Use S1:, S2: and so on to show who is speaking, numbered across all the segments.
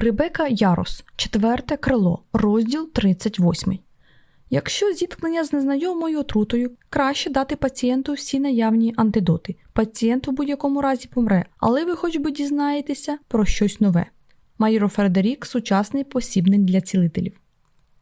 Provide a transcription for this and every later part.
S1: Ребека Ярос, четверте крило, розділ 38. Якщо зіткнення з незнайомою отрутою, краще дати пацієнту всі наявні антидоти. Пацієнт у будь-якому разі помре, але ви хоч би дізнаєтеся про щось нове. Майро Фредерік сучасний посібник для цілителів.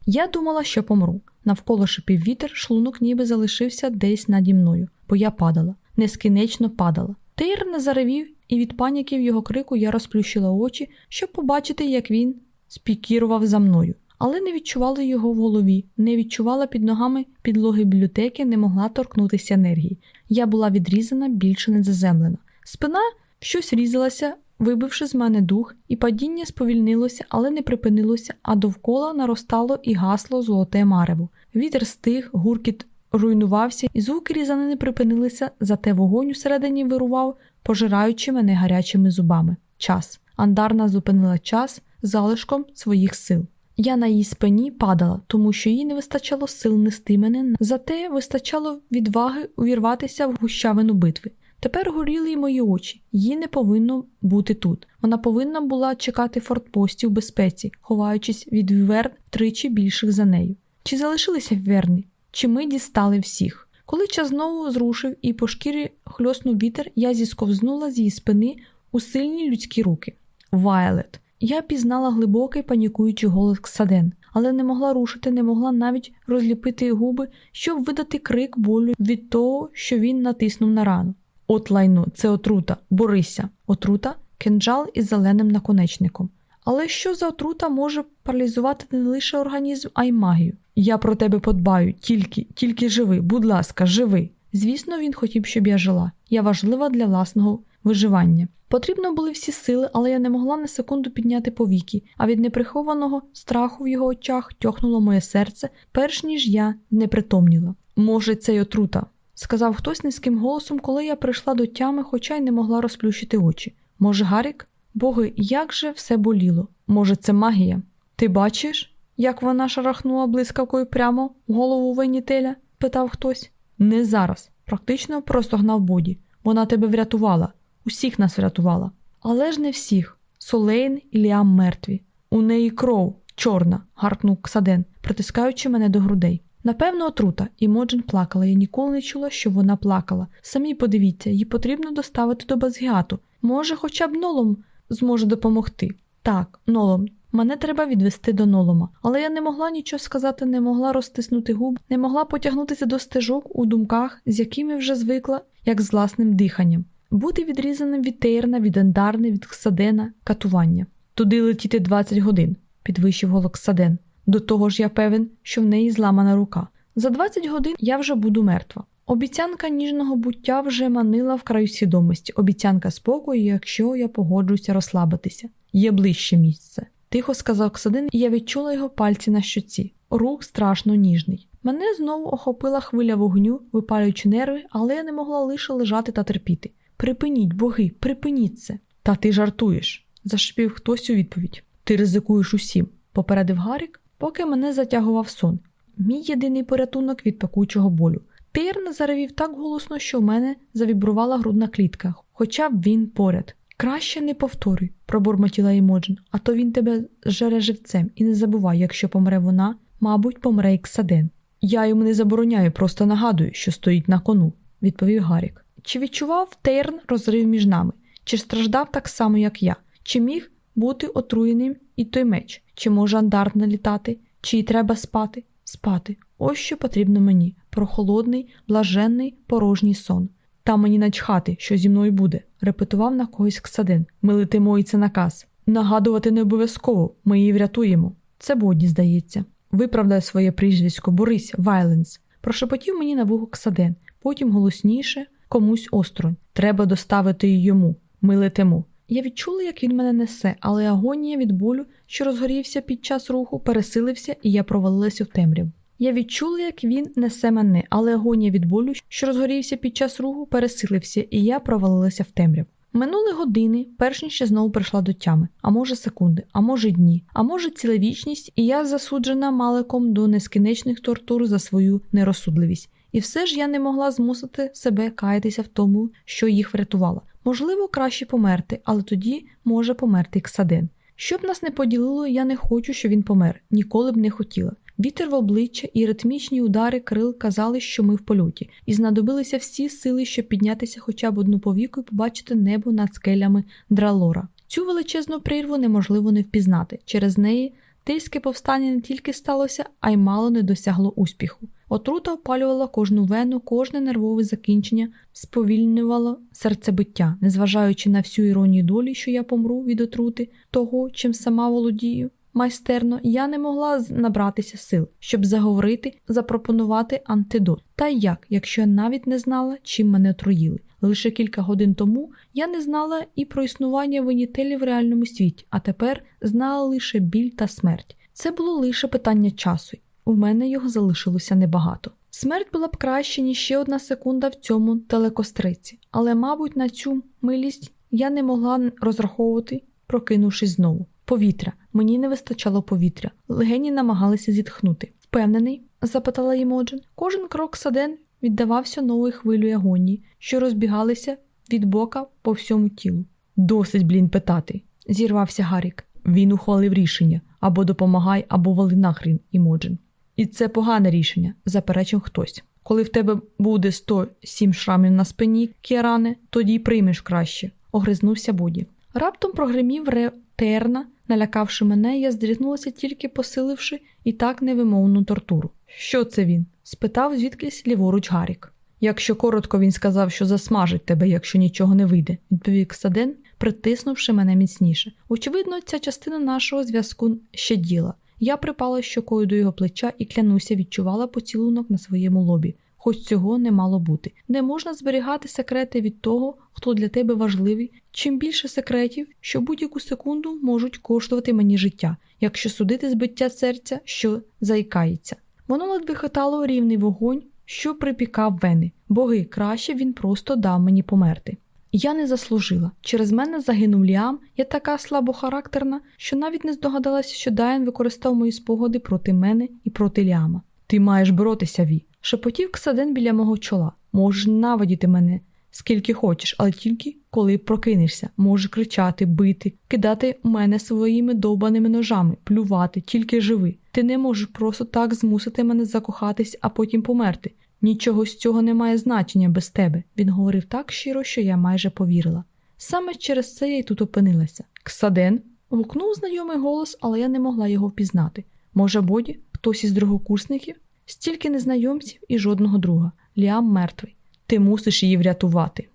S1: Я думала, що помру. Навколо шипів вітер, шлунок ніби залишився десь наді мною, бо я падала, нескінечно падала. Тейр не заревів, і від паніки в його крику я розплющила очі, щоб побачити, як він спікірував за мною. Але не відчувала його в голові, не відчувала під ногами підлоги бібліотеки, не могла торкнутися енергії. Я була відрізана, більше не заземлена. Спина щось різалася, вибивши з мене дух, і падіння сповільнилося, але не припинилося, а довкола наростало і гасло золоте марево. Вітер стих, гуркіт руйнувався, і звуки різани не припинилися, зате вогонь усередині вирував, пожираючи мене гарячими зубами. Час. Андарна зупинила час залишком своїх сил. Я на її спині падала, тому що їй не вистачало сил нести мене, зате вистачало відваги увірватися в гущавину битви. Тепер горіли й мої очі. Її не повинно бути тут. Вона повинна була чекати фортпості в безпеці, ховаючись від віверн тричі більших за нею. Чи залишилися вверни? Чи ми дістали всіх? Коли час знову зрушив і по шкірі хльоснув вітер, я зісковзнула з її спини у сильні людські руки. Вайлет. Я пізнала глибокий панікуючий голос Ксаден, але не могла рушити, не могла навіть розліпити губи, щоб видати крик болю від того, що він натиснув на рану. От лайно, це отрута, борися. Отрута кинджал із зеленим наконечником. Але що за отрута може паралізувати не лише організм, а й магію? Я про тебе подбаю, тільки, тільки живи, будь ласка, живи. Звісно, він хотів, щоб я жила. Я важлива для власного виживання. Потрібно були всі сили, але я не могла на секунду підняти повіки, а від неприхованого страху в його очах тьохнуло моє серце, перш ніж я не притомніла. Може, це й отрута, сказав хтось низьким голосом, коли я прийшла до тями, хоча й не могла розплющити очі. Може, Гарік? Боги, як же все боліло? Може, це магія? Ти бачиш, як вона шарахнула блискавкою прямо в голову Венітеля? питав хтось. Не зараз. Практично просто гнав боді. Вона тебе врятувала, усіх нас врятувала. Але ж не всіх. Солейн і Ліам мертві. У неї кров чорна, гаркнув Ксаден, притискаючи мене до грудей. Напевно, отрута, і Моджен плакала. Я ніколи не чула, що вона плакала. Самі подивіться, їй потрібно доставити до Базгіату. Може, хоча б нолом зможе допомогти. Так, нолом. Мене треба відвести до нолома, але я не могла нічого сказати, не могла розтиснути губ, не могла потягнутися до стежок у думках, з якими вже звикла, як з власним диханням, бути відрізаним від Тейрна, від Андарни, від Ксадена, катування. Туди летіти 20 годин, підвищив голос Ксаден. До того ж, я певен, що в неї зламана рука. За 20 годин я вже буду мертва. Обіцянка ніжного буття вже манила в краю свідомості, обіцянка спокою, якщо я погоджуся розслабитися. Є ближче місце. Тихо сказав Ксадин, і я відчула його пальці на щоці. Рух страшно ніжний. Мене знову охопила хвиля вогню, випалюючи нерви, але я не могла лише лежати та терпіти. Припиніть, боги, припиніть це. Та ти жартуєш, зашипів хтось у відповідь. Ти ризикуєш усім, попередив Гарік, поки мене затягував сон. Мій єдиний порятунок від пекучого болю. Тирн заревів так голосно, що в мене завібрувала грудна клітка, хоча б він поряд. Краще не повторюй, пробурмотіла Імоджен, а то він тебе жере живцем і не забувай, якщо помре вона, мабуть, помре і Ксаден. Я йому не забороняю, просто нагадую, що стоїть на кону, відповів Гарік. Чи відчував Тейрн розрив між нами? Чи страждав так само, як я? Чи міг бути отруєним і той меч? Чи може андарт налітати? Чи й треба спати? Спати. Ось що потрібно мені прохолодний, блаженний, порожній сон. Та мені начхати, що зі мною буде, репетував на когось Ксадин. Ми летимо і це наказ. Нагадувати не обов'язково, ми її врятуємо. Це Бодні, здається. Виправдай своє прізвисько, Борись, Вайленс. Прошепотів мені на вухо Ксаден, потім голосніше, комусь осторонь. Треба доставити її йому. Ми летимо. Я відчула, як він мене несе, але агонія від болю, що розгорівся під час руху, пересилився, і я провалилася в темряву. Я відчула, як він несе мене, але агонія від болю, що розгорівся під час руху, пересилився, і я провалилася в темряву. Минули години, перш ніж я знову прийшла до тями, а може секунди, а може дні, а може ціла вічність, і я засуджена маликом до нескінченних тортур за свою нерозсудливість. І все ж я не могла змусити себе каятися в тому, що їх врятувала. Можливо, краще померти, але тоді може померти Ксаден. Щоб нас не поділило, я не хочу, щоб він помер. Ніколи б не хотіла. Вітер в обличчя і ритмічні удари крил казали, що ми в польоті, і знадобилися всі сили, щоб піднятися хоча б одну повіку і побачити небо над скелями дралора. Цю величезну прірву неможливо не впізнати. Через неї тильське повстання не тільки сталося, а й мало не досягло успіху. Отрута опалювала кожну вену, кожне нервове закінчення сповільнювало серцебиття, незважаючи на всю іронію долі, що я помру від отрути, того, чим сама володію. Майстерно я не могла набратися сил, щоб заговорити, запропонувати антидот. Та як, якщо я навіть не знала, чим мене отруїли. Лише кілька годин тому я не знала і про існування винітелі в реальному світі, а тепер знала лише біль та смерть. Це було лише питання часу, у мене його залишилося небагато. Смерть була б краще, ніж ще одна секунда в цьому телекостриці, але, мабуть, на цю милість я не могла розраховувати, прокинувшись знову. Повітря, мені не вистачало повітря. Легені намагалися зітхнути. Впевнений? запитала Імоджен. Кожен крок саден віддавався новою хвилю агонії, що розбігалися від бока по всьому тілу. Досить, блін, питати, зірвався Гарік. Він ухвалив рішення або допомагай, або вали нахрін, Імоджен. І це погане рішення, заперечив хтось. Коли в тебе буде 107 шрамів на спині, Кіаране, тоді й приймеш краще, огризнувся Боді. Раптом прогримів ретерна, налякавши мене, я здрігнулася, тільки посиливши і так невимовну тортуру. Що це він? спитав звідкись ліворуч Гарік. Якщо коротко він сказав, що засмажить тебе, якщо нічого не вийде, відповів Ксаден, притиснувши мене міцніше. Очевидно, ця частина нашого зв'язку ще діла. Я припала щокою до його плеча і клянуся, відчувала поцілунок на своєму лобі, хоч цього не мало бути. Не можна зберігати секрети від того, хто для тебе важливий. Чим більше секретів, що будь-яку секунду можуть коштувати мені життя, якщо судити збиття серця, що заїкається. Воно ледве хитало рівний вогонь, що припікав вени. Боги, краще він просто дав мені померти. Я не заслужила. Через мене загинув Ліам, я така слабохарактерна, що навіть не здогадалася, що Дайан використав мої спогади проти мене і проти Ліама. Ти маєш боротися, Ві. Шепотів Ксаден біля мого чола. Можеш ненавидіти мене, скільки хочеш, але тільки коли прокинешся, можеш кричати, бити, кидати мене своїми довбаними ножами, плювати, тільки живи. Ти не можеш просто так змусити мене закохатись, а потім померти. Нічого з цього не має значення без тебе. Він говорив так щиро, що я майже повірила. Саме через це я й тут опинилася. Ксаден гукнув знайомий голос, але я не могла його впізнати. Може, Боді, хтось із другокурсників? Стільки незнайомців і жодного друга. Ліам мертвий. Ти мусиш її врятувати.